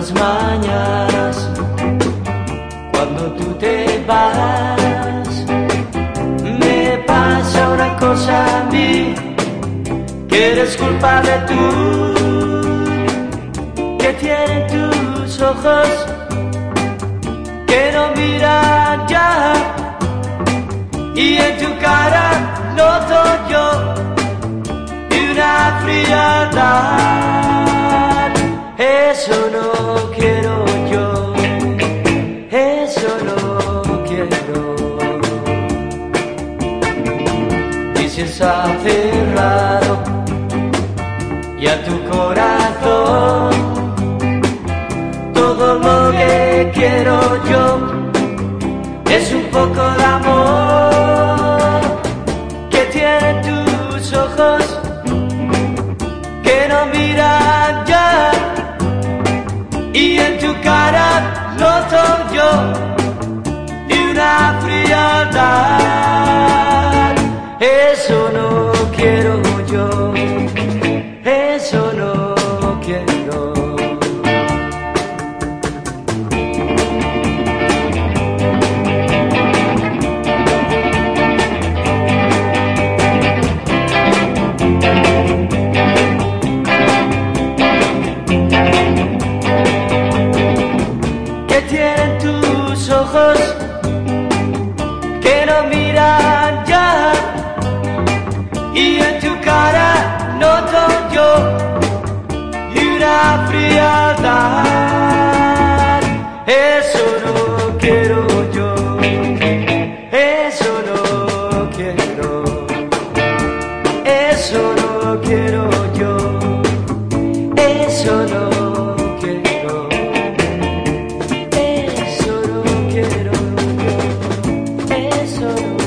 las mañanas cuando tú te vas. Me pasa una cosa a mí que eres culpable tú, que tienen tus ojos que no miran ya y en tu cara noto yo una frialdad. Eso no Y si es aferrado y a tu corazón, todo lo que quiero yo es un poco de amor que tienen tus ojos que no miran ya y en tu cara noto yo ojos que no miran ya y en tu cara noto yo una frialdad. Eso no quiero yo. you.